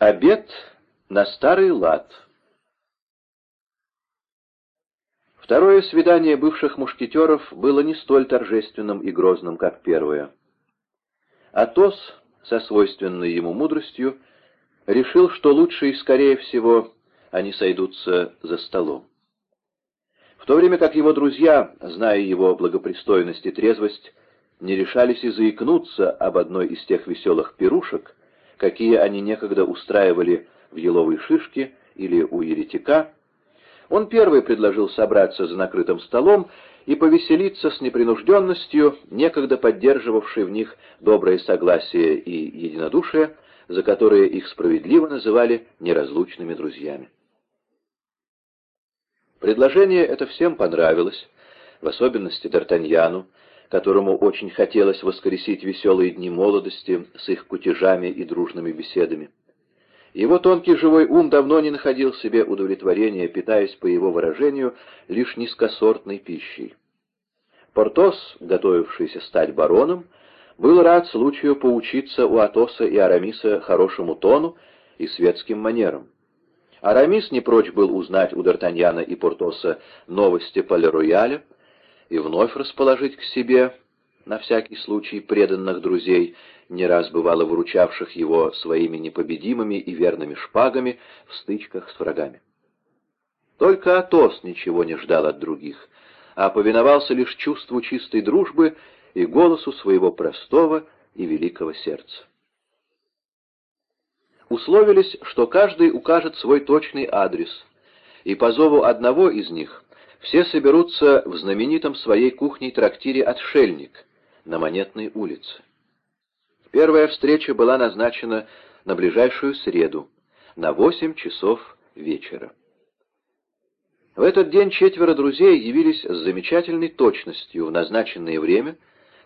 Обед на старый лад. Второе свидание бывших мушкетеров было не столь торжественным и грозным, как первое. Атос, со свойственной ему мудростью, решил, что лучше и скорее всего они сойдутся за столом. В то время как его друзья, зная его благопристойность и трезвость, не решались и заикнуться об одной из тех веселых пирушек, какие они некогда устраивали в еловой шишке или у еретика, он первый предложил собраться за накрытым столом и повеселиться с непринужденностью, некогда поддерживавшей в них доброе согласие и единодушие, за которые их справедливо называли неразлучными друзьями. Предложение это всем понравилось, в особенности Д'Артаньяну, которому очень хотелось воскресить веселые дни молодости с их кутежами и дружными беседами. Его тонкий живой ум давно не находил себе удовлетворения, питаясь, по его выражению, лишь низкосортной пищей. Портос, готовившийся стать бароном, был рад случаю поучиться у Атоса и Арамиса хорошему тону и светским манерам. Арамис не прочь был узнать у Д'Артаньяна и Портоса новости Пале-Рояля, и вновь расположить к себе, на всякий случай, преданных друзей, не раз бывало выручавших его своими непобедимыми и верными шпагами в стычках с врагами. Только Атос ничего не ждал от других, а повиновался лишь чувству чистой дружбы и голосу своего простого и великого сердца. Условились, что каждый укажет свой точный адрес, и по зову одного из них все соберутся в знаменитом своей кухней трактире «Отшельник» на Монетной улице. Первая встреча была назначена на ближайшую среду, на восемь часов вечера. В этот день четверо друзей явились с замечательной точностью в назначенное время,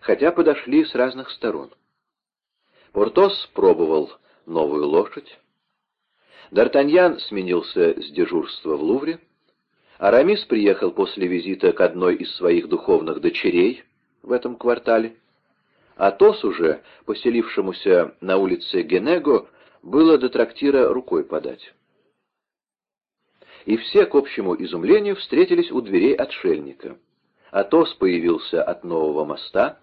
хотя подошли с разных сторон. Портос пробовал новую лошадь. Д'Артаньян сменился с дежурства в Лувре, Арамис приехал после визита к одной из своих духовных дочерей в этом квартале. Атос уже, поселившемуся на улице Генего, было до трактира рукой подать. И все, к общему изумлению, встретились у дверей отшельника. Атос появился от нового моста,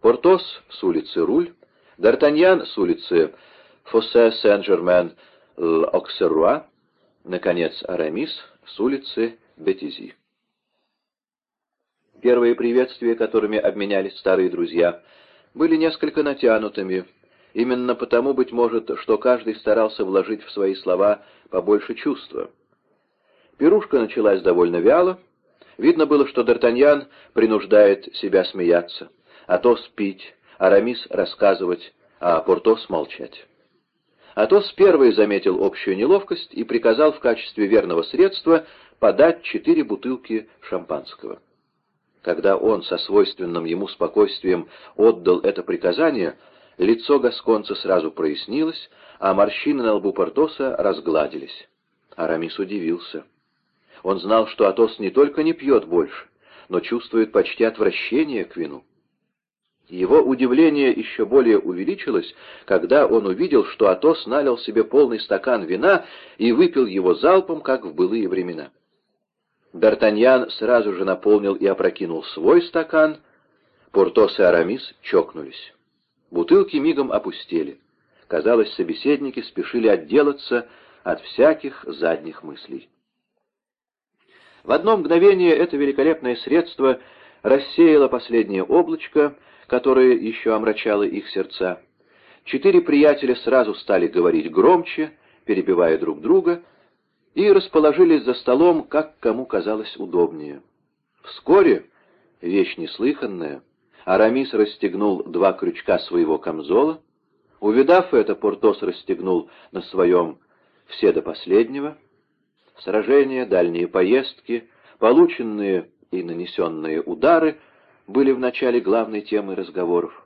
Портос с улицы Руль, Д'Артаньян с улицы Фоссе Сен-Жермен-L'Оксеруа, наконец, Арамис с улицы Бетизи. Первые приветствия, которыми обменялись старые друзья, были несколько натянутыми, именно потому, быть может, что каждый старался вложить в свои слова побольше чувства. Пирушка началась довольно вяло, видно было, что Д'Артаньян принуждает себя смеяться, Атос пить, Арамис рассказывать, а Портос молчать. Атос первый заметил общую неловкость и приказал в качестве верного средства подать четыре бутылки шампанского. Когда он со свойственным ему спокойствием отдал это приказание, лицо Гасконца сразу прояснилось, а морщины на лбу Портоса разгладились. Арамис удивился. Он знал, что Атос не только не пьет больше, но чувствует почти отвращение к вину. Его удивление еще более увеличилось, когда он увидел, что Атос налил себе полный стакан вина и выпил его залпом, как в былые времена. Д'Артаньян сразу же наполнил и опрокинул свой стакан, Портос и Арамис чокнулись. Бутылки мигом опустели. Казалось, собеседники спешили отделаться от всяких задних мыслей. В одно мгновение это великолепное средство рассеяло последнее облачко, которое еще омрачало их сердца. Четыре приятеля сразу стали говорить громче, перебивая друг друга, и расположились за столом, как кому казалось удобнее. Вскоре, вещь неслыханная, Арамис расстегнул два крючка своего камзола. Увидав это, Портос расстегнул на своем все до последнего. Сражения, дальние поездки, полученные и нанесенные удары были в начале главной темой разговоров.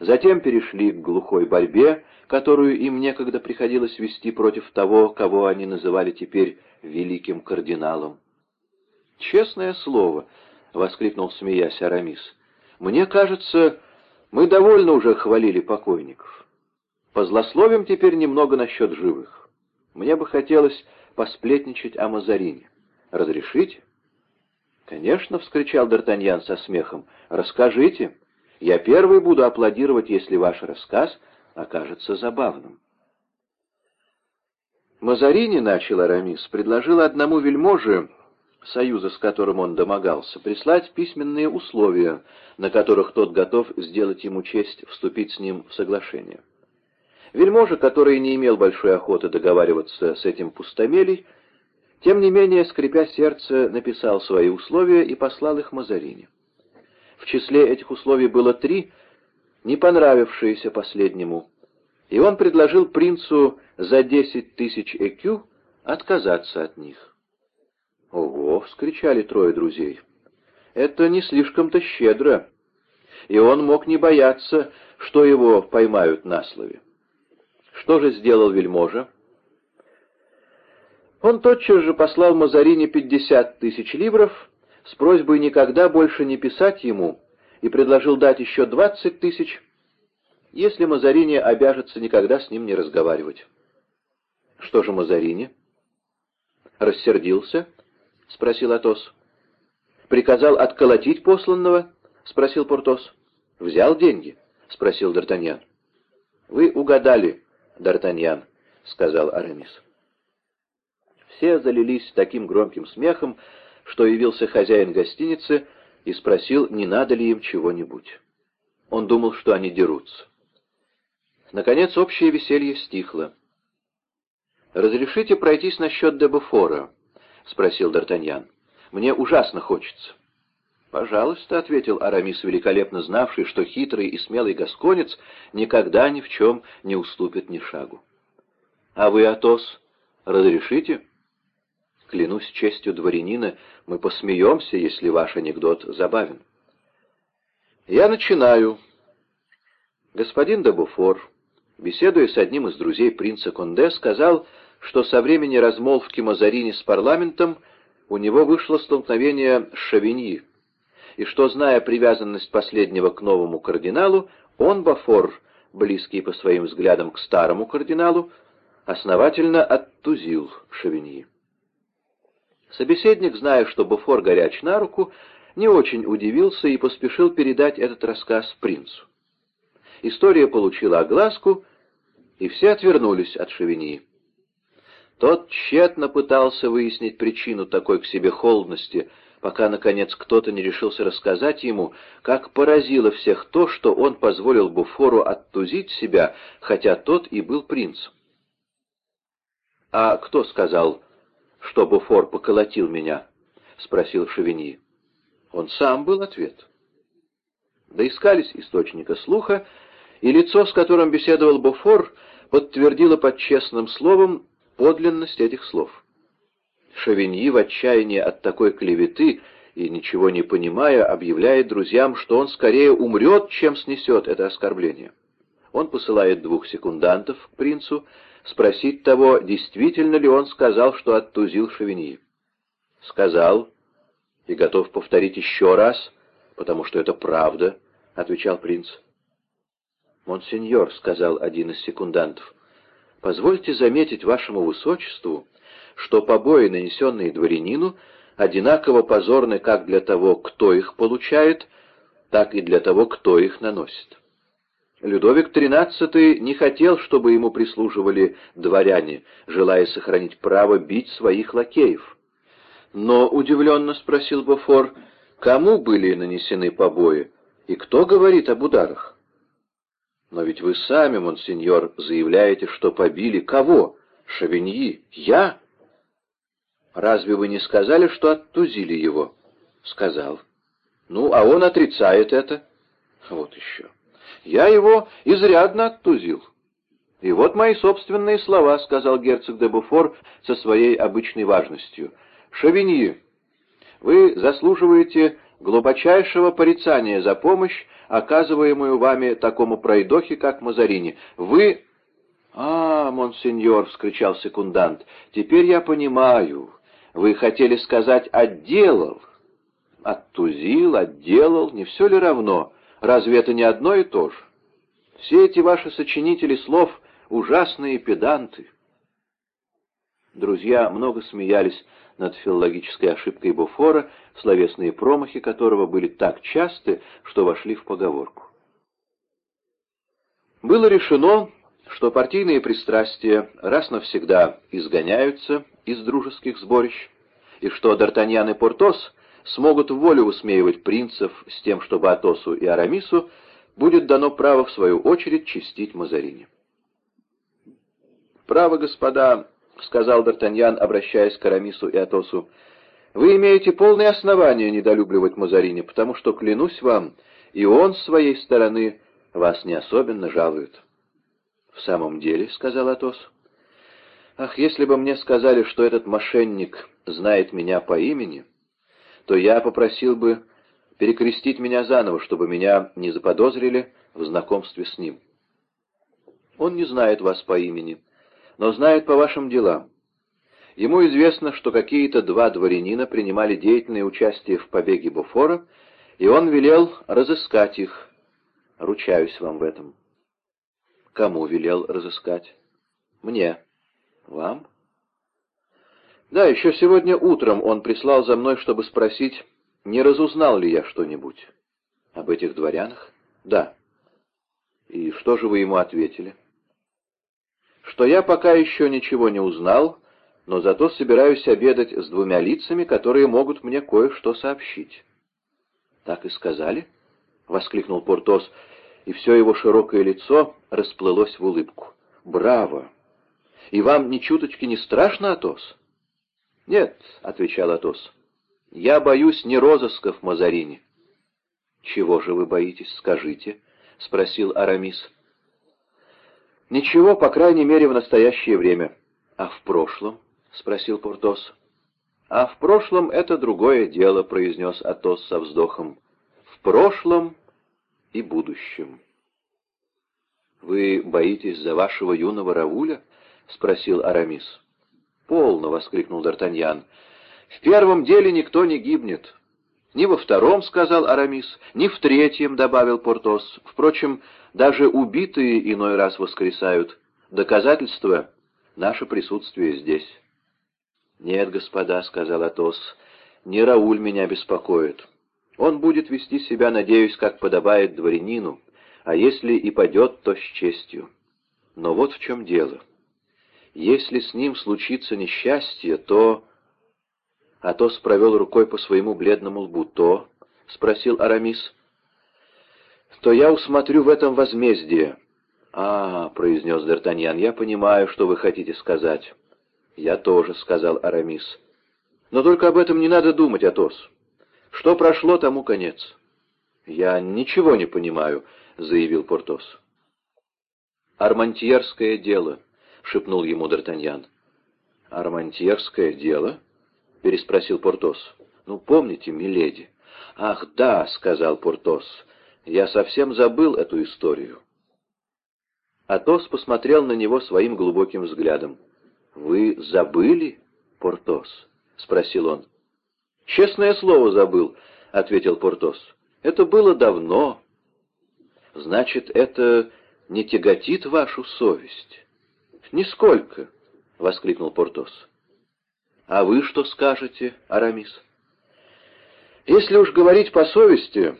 Затем перешли к глухой борьбе, которую им некогда приходилось вести против того, кого они называли теперь великим кардиналом. «Честное слово!» — воскликнул, смеясь Арамис. «Мне кажется, мы довольно уже хвалили покойников. Позлословим теперь немного насчет живых. Мне бы хотелось посплетничать о Мазарине. Разрешите?» «Конечно», — вскричал Д'Артаньян со смехом, — «расскажите. Я первый буду аплодировать, если ваш рассказ окажется забавным». Мазарини, начал Арамис, предложил одному вельможе, союза с которым он домогался, прислать письменные условия, на которых тот готов сделать ему честь вступить с ним в соглашение. Вельможа, который не имел большой охоты договариваться с этим пустомелей, тем не менее, скрипя сердце, написал свои условия и послал их Мазарини. В числе этих условий было три, не понравившиеся последнему, и он предложил принцу за десять тысяч экю отказаться от них. «Ого!» — вскричали трое друзей. «Это не слишком-то щедро, и он мог не бояться, что его поймают на слове. Что же сделал вельможа?» Он тотчас же послал Мазарине пятьдесят тысяч ливров с просьбой никогда больше не писать ему и предложил дать еще двадцать тысяч, если Мазарини обяжется никогда с ним не разговаривать. Что же Мазарини? Рассердился? — спросил Атос. «Приказал отколотить посланного?» — спросил Портос. «Взял деньги?» — спросил Д'Артаньян. «Вы угадали, Д'Артаньян», — сказал Арамис. Все залились таким громким смехом, что явился хозяин гостиницы и спросил, не надо ли им чего-нибудь. Он думал, что они дерутся. Наконец общее веселье стихло. «Разрешите пройтись насчет Дебуфора?» — спросил Д'Артаньян. «Мне ужасно хочется». «Пожалуйста», — ответил Арамис, великолепно знавший, что хитрый и смелый гасконец никогда ни в чем не уступит ни шагу. «А вы, Атос, разрешите?» Клянусь честью дворянина, мы посмеемся, если ваш анекдот забавен. Я начинаю. Господин де Буфор, беседуя с одним из друзей принца Конде, сказал, что со времени размолвки Мазарини с парламентом у него вышло столкновение с Шавиньи, и что, зная привязанность последнего к новому кардиналу, он, Бафор, близкий по своим взглядам к старому кардиналу, основательно оттузил Шавиньи. Собеседник, зная, что Буфор горяч на руку, не очень удивился и поспешил передать этот рассказ принцу. История получила огласку, и все отвернулись от Шевиньи. Тот тщетно пытался выяснить причину такой к себе холодности, пока, наконец, кто-то не решился рассказать ему, как поразило всех то, что он позволил Буфору оттузить себя, хотя тот и был принцем. «А кто сказал, что Буфор поколотил меня?» — спросил Шевини. Он сам был ответ. Доискались источника слуха, и лицо, с которым беседовал Буфор, подтвердило под честным словом подлинность этих слов. Шевиньи в отчаянии от такой клеветы и, ничего не понимая, объявляет друзьям, что он скорее умрет, чем снесет это оскорбление. Он посылает двух секундантов к принцу, спросить того, действительно ли он сказал, что оттузил Шевиньи. «Сказал, и готов повторить еще раз, потому что это правда», — отвечал принц. «Монсеньор», — сказал один из секундантов, — «позвольте заметить вашему высочеству, что побои, нанесенные дворянину, одинаково позорны как для того, кто их получает, так и для того, кто их наносит». Людовик XIII не хотел, чтобы ему прислуживали дворяне, желая сохранить право бить своих лакеев. Но, удивленно спросил Бофор, кому были нанесены побои, и кто говорит об ударах? Но ведь вы сами, монсеньор, заявляете, что побили кого? Шавиньи? Я? Разве вы не сказали, что оттузили его? Сказал. Ну, а он отрицает это. Вот еще. Я его изрядно оттузил. «И вот мои собственные слова», — сказал герцог де Буфор со своей обычной важностью. «Шавиньи, вы заслуживаете глубочайшего порицания за помощь, оказываемую вами такому пройдохе, как Мазарини. Вы...» «А, монсеньор!» — вскричал секундант. «Теперь я понимаю. Вы хотели сказать «отделал». Оттузил, отделал, не все ли равно?» Разве это не одно и то же? Все эти ваши сочинители слов ужасные педанты. Друзья много смеялись над филологической ошибкой Буфора, словесные промахи которого были так часты, что вошли в поговорку. Было решено, что партийные пристрастия раз навсегда изгоняются из дружеских сборищ, и что Д'Артаньян и Портос смогут волю высмеивать принцев с тем, чтобы Атосу и Арамису будет дано право, в свою очередь, чистить Мазарини. «Право, господа», — сказал Д'Артаньян, обращаясь к Арамису и Атосу, — «вы имеете полное основание недолюбливать Мазарини, потому что, клянусь вам, и он, с своей стороны, вас не особенно жалует». «В самом деле», — сказал Атос, — «ах, если бы мне сказали, что этот мошенник знает меня по имени, то я попросил бы перекрестить меня заново, чтобы меня не заподозрили в знакомстве с ним. Он не знает вас по имени, но знает по вашим делам. Ему известно, что какие-то два дворянина принимали деятельное участие в побеге Буфора, и он велел разыскать их. Ручаюсь вам в этом. Кому велел разыскать? Мне. Вам? Да, еще сегодня утром он прислал за мной, чтобы спросить, не разузнал ли я что-нибудь. Об этих дворянах? Да. И что же вы ему ответили? Что я пока еще ничего не узнал, но зато собираюсь обедать с двумя лицами, которые могут мне кое-что сообщить. Так и сказали? — воскликнул Портос, и все его широкое лицо расплылось в улыбку. «Браво! И вам ни чуточки не страшно, Атос?» «Нет», — отвечал Атос, — «я боюсь не розысков Мазарини». «Чего же вы боитесь, скажите?» — спросил Арамис. «Ничего, по крайней мере, в настоящее время». «А в прошлом?» — спросил Портос. «А в прошлом это другое дело», — произнес Атос со вздохом. «В прошлом и будущем». «Вы боитесь за вашего юного Рауля?» — спросил Арамис. «Полно!» — воскликнул Д'Артаньян. «В первом деле никто не гибнет». «Ни во втором», — сказал Арамис, — «ни в третьем», — добавил Портос. «Впрочем, даже убитые иной раз воскресают. Доказательство — наше присутствие здесь». «Нет, господа», — сказал Атос, — «не Рауль меня беспокоит. Он будет вести себя, надеюсь, как подобает дворянину, а если и падет, то с честью. Но вот в чем дело». Если с ним случится несчастье, то...» Атос провел рукой по своему бледному лбу. «То?» — спросил Арамис. «То я усмотрю в этом возмездие». «А, — произнес Д'Артаньян, — я понимаю, что вы хотите сказать». «Я тоже», — сказал Арамис. «Но только об этом не надо думать, Атос. Что прошло, тому конец». «Я ничего не понимаю», — заявил Портос. «Армантьерское дело», — шепнул ему Д'Артаньян. «Армантьерское дело?» — переспросил Портос. «Ну, помните, миледи?» «Ах, да», — сказал Портос, — «я совсем забыл эту историю». Атос посмотрел на него своим глубоким взглядом. «Вы забыли, Портос?» — спросил он. «Честное слово забыл», — ответил Портос. «Это было давно». «Значит, это не тяготит вашу совесть?» «Нисколько!» — воскликнул Портос. «А вы что скажете, Арамис?» «Если уж говорить по совести,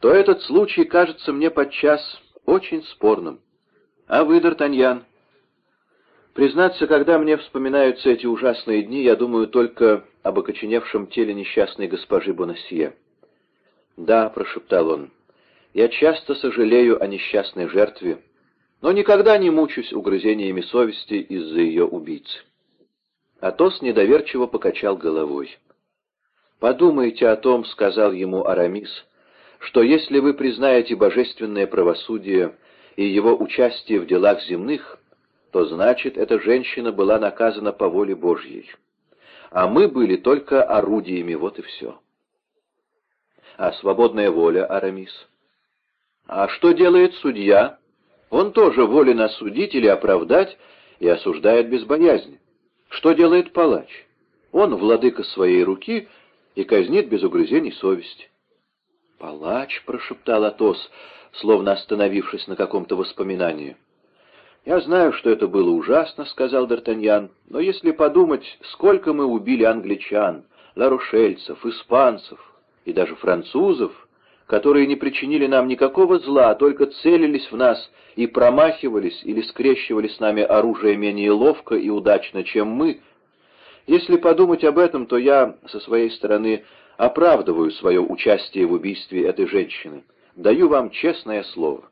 то этот случай кажется мне подчас очень спорным. А вы, Д'Артаньян?» Признаться, когда мне вспоминаются эти ужасные дни, я думаю только об окоченевшем теле несчастной госпожи Бонасье. «Да», — прошептал он, — «я часто сожалею о несчастной жертве, но никогда не мучусь угрызениями совести из-за ее убийцы. Атос недоверчиво покачал головой. «Подумайте о том, — сказал ему Арамис, — что если вы признаете божественное правосудие и его участие в делах земных, то значит, эта женщина была наказана по воле Божьей. А мы были только орудиями, вот и все. А свободная воля, Арамис? А что делает судья?» Он тоже волен осудить или оправдать и осуждает без боязни. Что делает палач? Он владыка своей руки и казнит без угрызений совести. «Палач», — прошептал Атос, словно остановившись на каком-то воспоминании. «Я знаю, что это было ужасно», — сказал Д'Артаньян, «но если подумать, сколько мы убили англичан, ларушельцев, испанцев и даже французов, которые не причинили нам никакого зла, а только целились в нас и промахивались или скрещивали с нами оружие менее ловко и удачно, чем мы, если подумать об этом, то я, со своей стороны, оправдываю свое участие в убийстве этой женщины. Даю вам честное слово.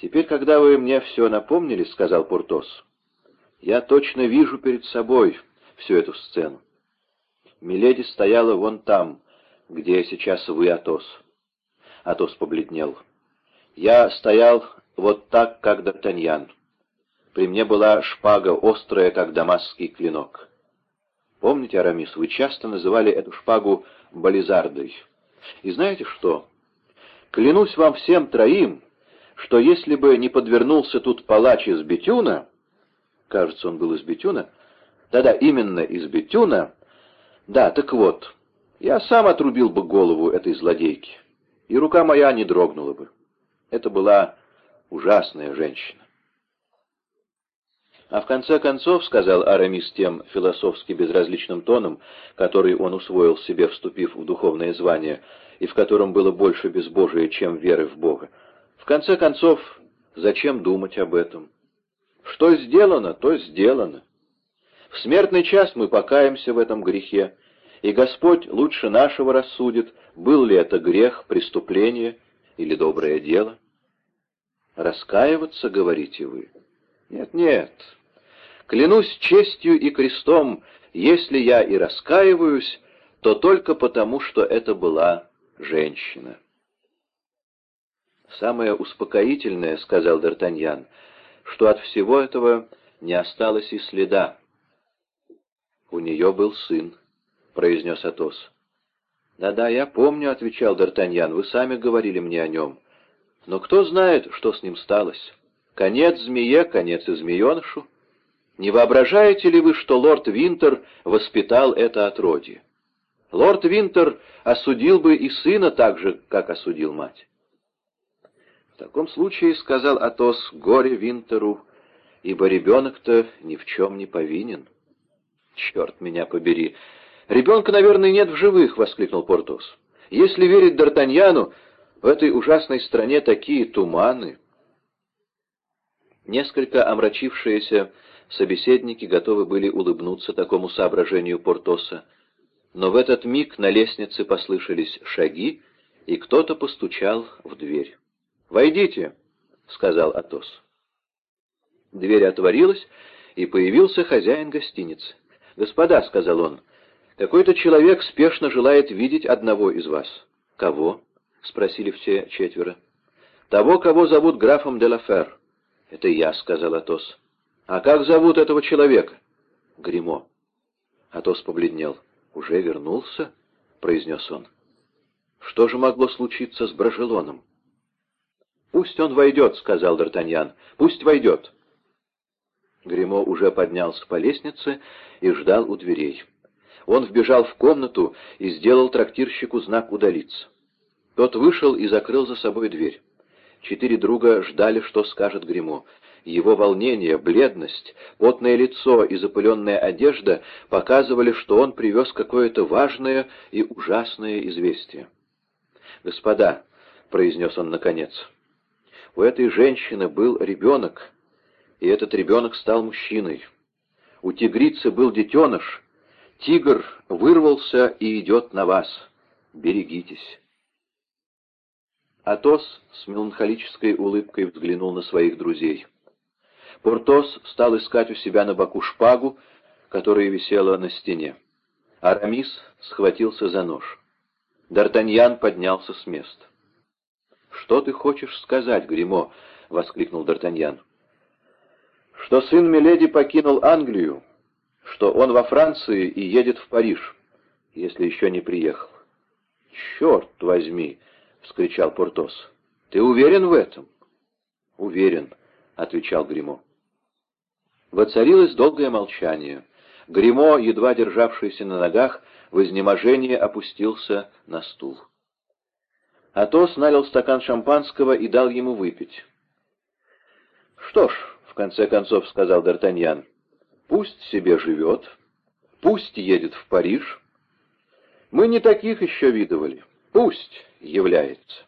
«Теперь, когда вы мне все напомнили, — сказал Пуртос, — я точно вижу перед собой всю эту сцену. Миледи стояла вон там, где сейчас вы, Атос. Атос побледнел. Я стоял вот так, как Д'Артаньян. При мне была шпага острая, как дамасский клинок. Помните, Арамис, вы часто называли эту шпагу бализардой. И знаете что? Клянусь вам всем троим, что если бы не подвернулся тут палач из Бетюна, кажется, он был из Бетюна, да-да, именно из Бетюна, да, так вот, я сам отрубил бы голову этой злодейки, и рука моя не дрогнула бы. Это была ужасная женщина. А в конце концов, — сказал Арамис тем философски безразличным тоном, который он усвоил себе, вступив в духовное звание, и в котором было больше безбожия, чем веры в Бога, — в конце концов, зачем думать об этом? Что сделано, то сделано. В смертный час мы покаемся в этом грехе, и Господь лучше нашего рассудит, был ли это грех, преступление или доброе дело. Раскаиваться, говорите вы? Нет, нет, Клянусь честью и крестом, если я и раскаиваюсь, то только потому, что это была женщина. «Самое успокоительное, — сказал Д'Артаньян, — что от всего этого не осталось и следа. У нее был сын, — произнес Атос. «Да-да, я помню, — отвечал Д'Артаньян, — вы сами говорили мне о нем. Но кто знает, что с ним сталось? Конец змее, конец и змеенышу. Не воображаете ли вы, что лорд Винтер воспитал это отродье? Лорд Винтер осудил бы и сына так же, как осудил мать. В таком случае, — сказал Атос, — горе Винтеру, ибо ребенок-то ни в чем не повинен. Черт меня побери! Ребенка, наверное, нет в живых, — воскликнул Портос. Если верить Д'Артаньяну, в этой ужасной стране такие туманы. Несколько омрачившиеся Собеседники готовы были улыбнуться такому соображению Портоса, но в этот миг на лестнице послышались шаги, и кто-то постучал в дверь. «Войдите», — сказал Атос. Дверь отворилась, и появился хозяин гостиницы. «Господа», — сказал он, — «какой-то человек спешно желает видеть одного из вас». «Кого?» — спросили все четверо. «Того, кого зовут графом де Лафер». «Это я», — сказал Атос. «А как зовут этого человека?» «Гримо». Атос побледнел. «Уже вернулся?» — произнес он. «Что же могло случиться с Брожелоном?» «Пусть он войдет», — сказал Д'Артаньян. «Пусть войдет». Гримо уже поднялся по лестнице и ждал у дверей. Он вбежал в комнату и сделал трактирщику знак удалиться. Тот вышел и закрыл за собой дверь. Четыре друга ждали, что скажет Гримо. Его волнение, бледность, потное лицо и запыленная одежда показывали, что он привез какое-то важное и ужасное известие. «Господа», — произнес он наконец, — «у этой женщины был ребенок, и этот ребенок стал мужчиной. У тигрицы был детеныш, тигр вырвался и идет на вас. Берегитесь». Атос с меланхолической улыбкой взглянул на своих друзей. Портос стал искать у себя на боку шпагу, которая висела на стене. Арамис схватился за нож. Д'Артаньян поднялся с места. «Что ты хочешь сказать, Гримо?» — воскликнул Д'Артаньян. «Что сын Миледи покинул Англию, что он во Франции и едет в Париж, если еще не приехал». «Черт возьми!» — вскричал Портос. «Ты уверен в этом?» «Уверен», — отвечал Гримо. Воцарилось долгое молчание. Гримо, едва державшийся на ногах, в изнеможении опустился на стул. Атос налил стакан шампанского и дал ему выпить. «Что ж», — в конце концов сказал Д'Артаньян, — «пусть себе живет, пусть едет в Париж. Мы не таких еще видывали. Пусть является».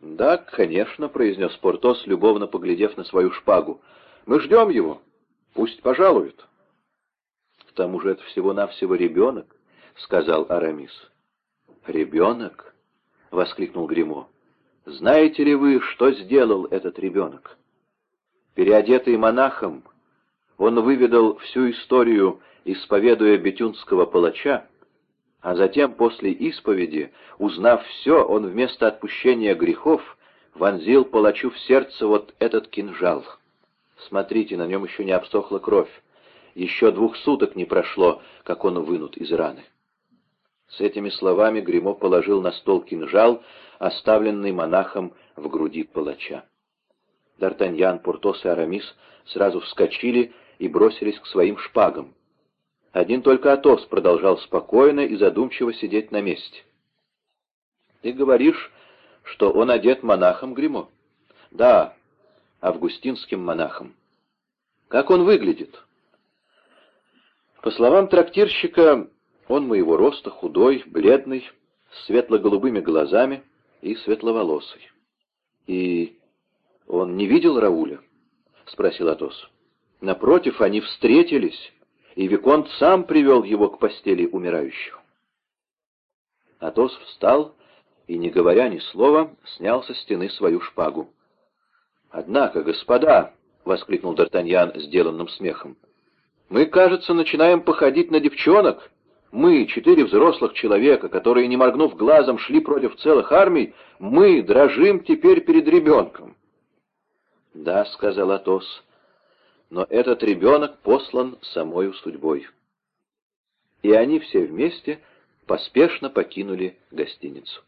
«Да, конечно», — произнес Портос, любовно поглядев на свою шпагу. «Мы ждем его. Пусть пожалует». «К тому же это всего-навсего ребенок», — сказал Арамис. «Ребенок?» — воскликнул Гримо. «Знаете ли вы, что сделал этот ребенок?» Переодетый монахом, он выведал всю историю, исповедуя бетюнского палача, а затем, после исповеди, узнав все, он вместо отпущения грехов вонзил палачу в сердце вот этот кинжал. Смотрите, на нем еще не обсохла кровь. Еще двух суток не прошло, как он вынут из раны. С этими словами Гремо положил на стол кинжал, оставленный монахом в груди палача. Д'Артаньян, Портос и Арамис сразу вскочили и бросились к своим шпагам. Один только Атос продолжал спокойно и задумчиво сидеть на месте. «Ты говоришь, что он одет монахом Гримо?» «Да, августинским монахом». «Как он выглядит?» По словам трактирщика, он моего роста, худой, бледный, с светло-голубыми глазами и светловолосый. «И он не видел Рауля?» — спросил Атос. «Напротив, они встретились» и Виконт сам привел его к постели умирающего. Атос встал и, не говоря ни слова, снял со стены свою шпагу. «Однако, господа!» — воскликнул Д'Артаньян сделанным смехом. «Мы, кажется, начинаем походить на девчонок. Мы, четыре взрослых человека, которые, не моргнув глазом, шли против целых армий, мы дрожим теперь перед ребенком». «Да», — сказал Атос, но этот ребенок послан самою судьбой. И они все вместе поспешно покинули гостиницу.